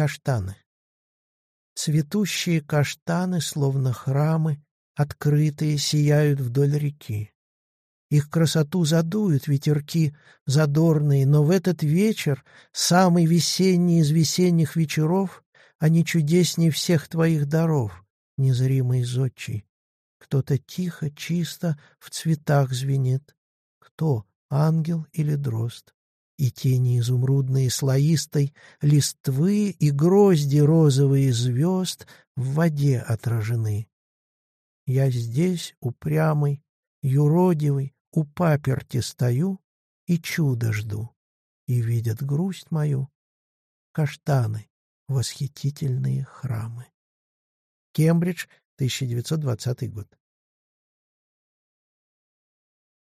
Каштаны. Цветущие каштаны, словно храмы, открытые, сияют вдоль реки. Их красоту задуют ветерки задорные, но в этот вечер, самый весенний из весенних вечеров, они чудесней всех твоих даров, незримый зодчий. Кто-то тихо, чисто в цветах звенит. Кто, ангел или дрозд? И тени изумрудные слоистой, листвы и грозди розовые звезд в воде отражены. Я здесь, упрямый, юродивый, у паперти стою и чудо жду, и видят грусть мою каштаны, восхитительные храмы. Кембридж, 1920 год.